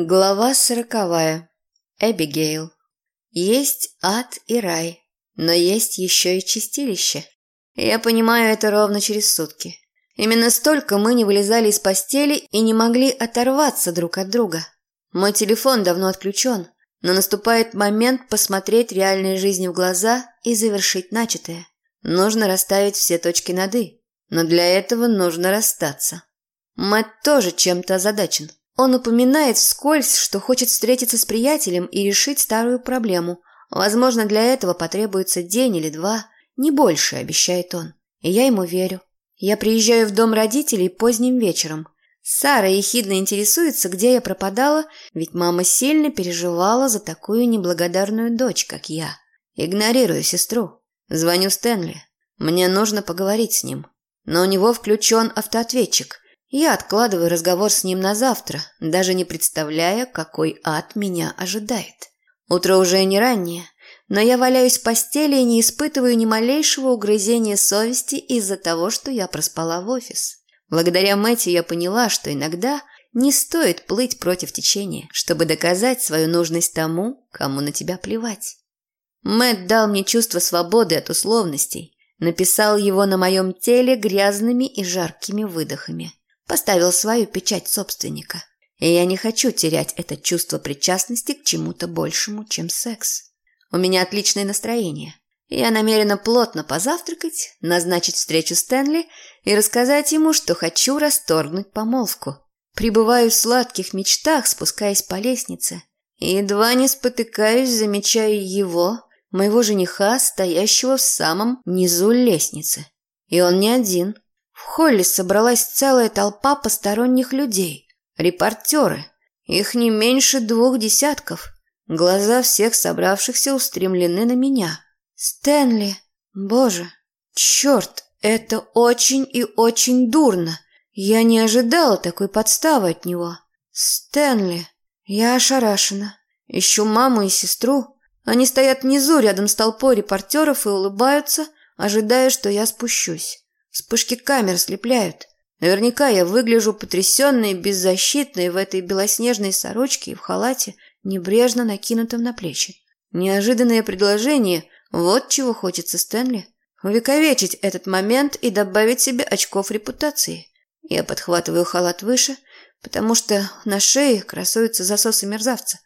Глава сороковая. Эбигейл. Есть ад и рай, но есть еще и чистилище. Я понимаю это ровно через сутки. Именно столько мы не вылезали из постели и не могли оторваться друг от друга. Мой телефон давно отключен, но наступает момент посмотреть реальной жизни в глаза и завершить начатое. Нужно расставить все точки над «и», но для этого нужно расстаться. Мэтт тоже чем-то озадачен. Он упоминает вскользь, что хочет встретиться с приятелем и решить старую проблему. Возможно, для этого потребуется день или два, не больше, обещает он. И я ему верю. Я приезжаю в дом родителей поздним вечером. Сара ехидно интересуется, где я пропадала, ведь мама сильно переживала за такую неблагодарную дочь, как я. Игнорирую сестру. Звоню Стэнли. Мне нужно поговорить с ним. Но у него включен автоответчик – я откладываю разговор с ним на завтра, даже не представляя, какой ад меня ожидает. Утро уже не раннее, но я валяюсь в постели и не испытываю ни малейшего угрызения совести из-за того, что я проспала в офис. Благодаря Мэтью я поняла, что иногда не стоит плыть против течения, чтобы доказать свою нужность тому, кому на тебя плевать. Мэтт дал мне чувство свободы от условностей, написал его на моем теле грязными и жаркими выдохами поставил свою печать собственника. И я не хочу терять это чувство причастности к чему-то большему, чем секс. У меня отличное настроение. Я намерена плотно позавтракать, назначить встречу Стэнли и рассказать ему, что хочу расторгнуть помолвку. Прибываю в сладких мечтах, спускаясь по лестнице. И едва не спотыкаюсь, замечая его, моего жениха, стоящего в самом низу лестницы. И он не один – в холле собралась целая толпа посторонних людей. Репортеры. Их не меньше двух десятков. Глаза всех собравшихся устремлены на меня. «Стэнли! Боже! Черт! Это очень и очень дурно! Я не ожидала такой подставы от него. Стэнли! Я ошарашена. Ищу маму и сестру. Они стоят внизу рядом с толпой репортеров и улыбаются, ожидая, что я спущусь. Вспышки камер слепляют. Наверняка я выгляжу потрясенной и беззащитной в этой белоснежной сорочке и в халате, небрежно накинутом на плечи. Неожиданное предложение – вот чего хочется Стэнли. Увековечить этот момент и добавить себе очков репутации. Я подхватываю халат выше, потому что на шее красуются засосы мерзавца.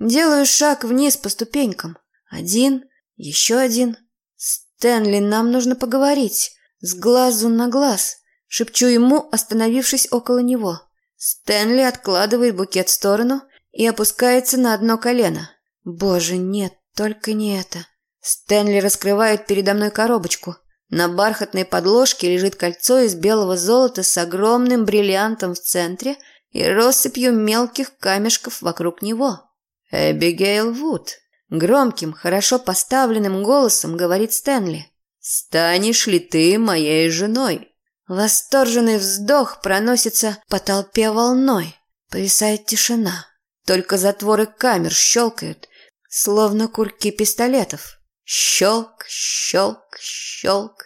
Делаю шаг вниз по ступенькам. Один, еще один. «Стэнли, нам нужно поговорить. С глазу на глаз, шепчу ему, остановившись около него. Стэнли откладывает букет в сторону и опускается на одно колено. Боже, нет, только не это. Стэнли раскрывает передо мной коробочку. На бархатной подложке лежит кольцо из белого золота с огромным бриллиантом в центре и россыпью мелких камешков вокруг него. «Эбигейл Вуд», – громким, хорошо поставленным голосом говорит Стэнли. «Станешь ли ты моей женой?» Восторженный вздох проносится по толпе волной. Повисает тишина. Только затворы камер щелкают, словно курки пистолетов. Щелк, щелк, щелк.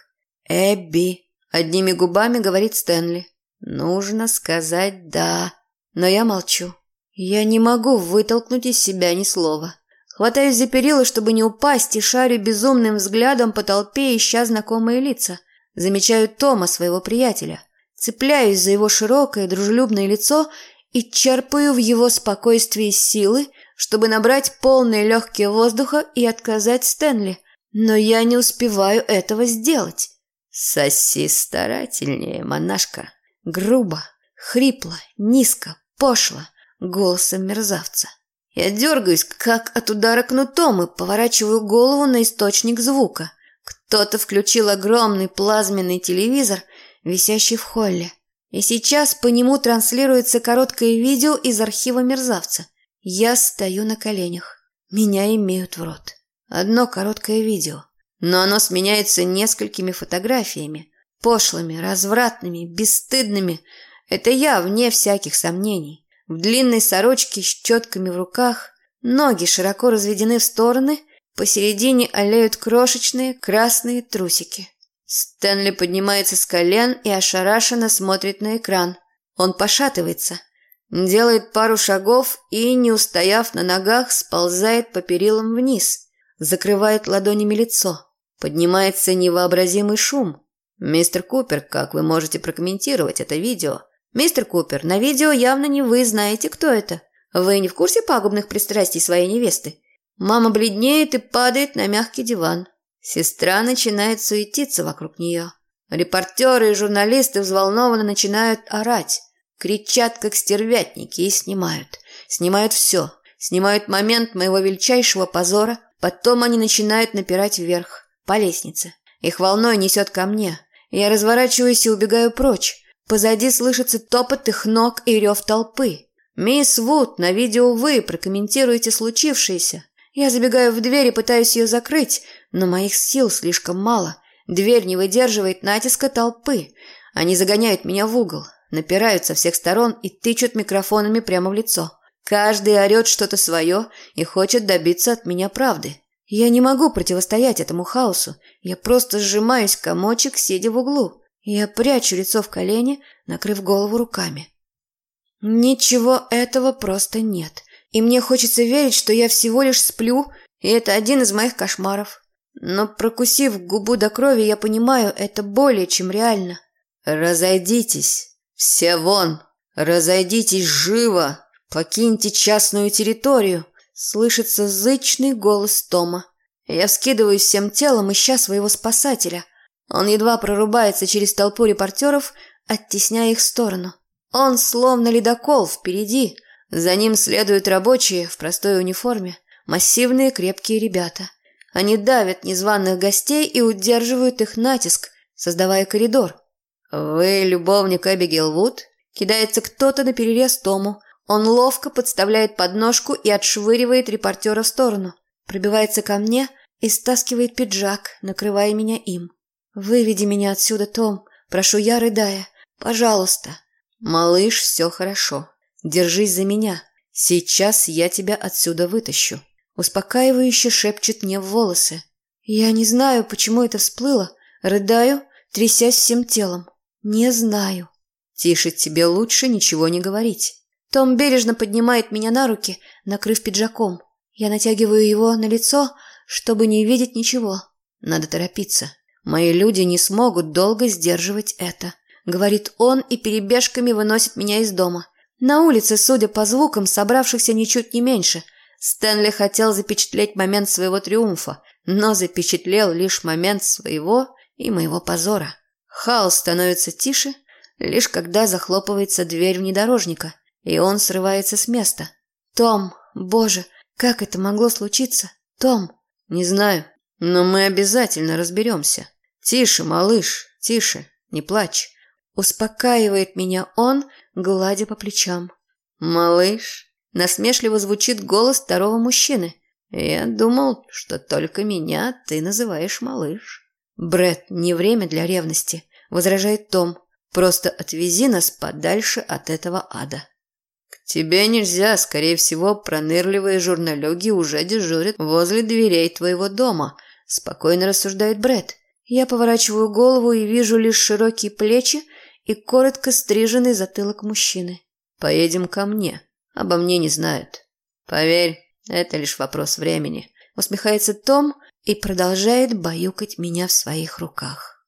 «Эбби», — одними губами говорит Стэнли. «Нужно сказать «да». Но я молчу. Я не могу вытолкнуть из себя ни слова. Хватаюсь за перила, чтобы не упасть, и шарю безумным взглядом по толпе, ища знакомые лица. Замечаю Тома, своего приятеля. Цепляюсь за его широкое, дружелюбное лицо и черпаю в его спокойствии силы, чтобы набрать полные легкие воздуха и отказать Стэнли. Но я не успеваю этого сделать. «Соси старательнее, монашка!» Грубо, хрипло, низко, пошло, голосом мерзавца. Я дергаюсь, как от удара кнутом, и поворачиваю голову на источник звука. Кто-то включил огромный плазменный телевизор, висящий в холле. И сейчас по нему транслируется короткое видео из архива мерзавца. Я стою на коленях. Меня имеют в рот. Одно короткое видео. Но оно сменяется несколькими фотографиями. Пошлыми, развратными, бесстыдными. Это я, вне всяких сомнений. В длинной сорочке с четками в руках, ноги широко разведены в стороны, посередине олеют крошечные красные трусики. Стэнли поднимается с колен и ошарашенно смотрит на экран. Он пошатывается. Делает пару шагов и, не устояв на ногах, сползает по перилам вниз, закрывает ладонями лицо. Поднимается невообразимый шум. «Мистер Купер, как вы можете прокомментировать это видео?» «Мистер Купер, на видео явно не вы знаете, кто это. Вы не в курсе пагубных пристрастий своей невесты?» Мама бледнеет и падает на мягкий диван. Сестра начинает суетиться вокруг нее. Репортеры и журналисты взволнованно начинают орать. Кричат, как стервятники, и снимают. Снимают все. Снимают момент моего величайшего позора. Потом они начинают напирать вверх, по лестнице. Их волной несет ко мне. Я разворачиваюсь и убегаю прочь. Позади слышится топот их ног и рев толпы. «Мисс Вуд, на видео вы прокомментируете случившееся». Я забегаю в дверь и пытаюсь ее закрыть, но моих сил слишком мало. Дверь не выдерживает натиска толпы. Они загоняют меня в угол, напирают со всех сторон и тычут микрофонами прямо в лицо. Каждый орет что-то свое и хочет добиться от меня правды. Я не могу противостоять этому хаосу. Я просто сжимаюсь комочек, сидя в углу. Я прячу лицо в колени, накрыв голову руками. Ничего этого просто нет. И мне хочется верить, что я всего лишь сплю, и это один из моих кошмаров. Но прокусив губу до крови, я понимаю, это более чем реально. «Разойдитесь! Все вон! Разойдитесь живо! Покиньте частную территорию!» Слышится зычный голос Тома. Я вскидываюсь всем телом, ища своего спасателя. Он едва прорубается через толпу репортеров, оттесняя их в сторону. Он словно ледокол впереди. За ним следуют рабочие в простой униформе. Массивные крепкие ребята. Они давят незваных гостей и удерживают их натиск, создавая коридор. «Вы любовник Эбигейл Вуд?» Кидается кто-то на перерез Тому. Он ловко подставляет подножку и отшвыривает репортера в сторону. Пробивается ко мне и стаскивает пиджак, накрывая меня им. «Выведи меня отсюда, Том. Прошу я, рыдая. Пожалуйста». «Малыш, все хорошо. Держись за меня. Сейчас я тебя отсюда вытащу». Успокаивающе шепчет мне в волосы. Я не знаю, почему это всплыло. Рыдаю, трясясь всем телом. Не знаю. Тише, тебе лучше ничего не говорить. Том бережно поднимает меня на руки, накрыв пиджаком. Я натягиваю его на лицо, чтобы не видеть ничего. Надо торопиться. Мои люди не смогут долго сдерживать это, говорит он и перебежками выносит меня из дома. На улице, судя по звукам, собравшихся ничуть не меньше. Стэнли хотел запечатлеть момент своего триумфа, но запечатлел лишь момент своего и моего позора. Хаос становится тише, лишь когда захлопывается дверь внедорожника и он срывается с места. «Том, боже, как это могло случиться? Том!» «Не знаю, но мы обязательно разберемся. Тише, малыш, тише, не плачь». Успокаивает меня он, гладя по плечам. «Малыш?» Насмешливо звучит голос второго мужчины. «Я думал, что только меня ты называешь малыш». Бред, не время для ревности», — возражает Том. «Просто отвези нас подальше от этого ада». «Тебе нельзя, скорее всего, пронырливые журналюги уже дежурят возле дверей твоего дома», – спокойно рассуждает Бред. Я поворачиваю голову и вижу лишь широкие плечи и коротко стриженный затылок мужчины. «Поедем ко мне. Обо мне не знают. Поверь, это лишь вопрос времени», – усмехается Том и продолжает баюкать меня в своих руках.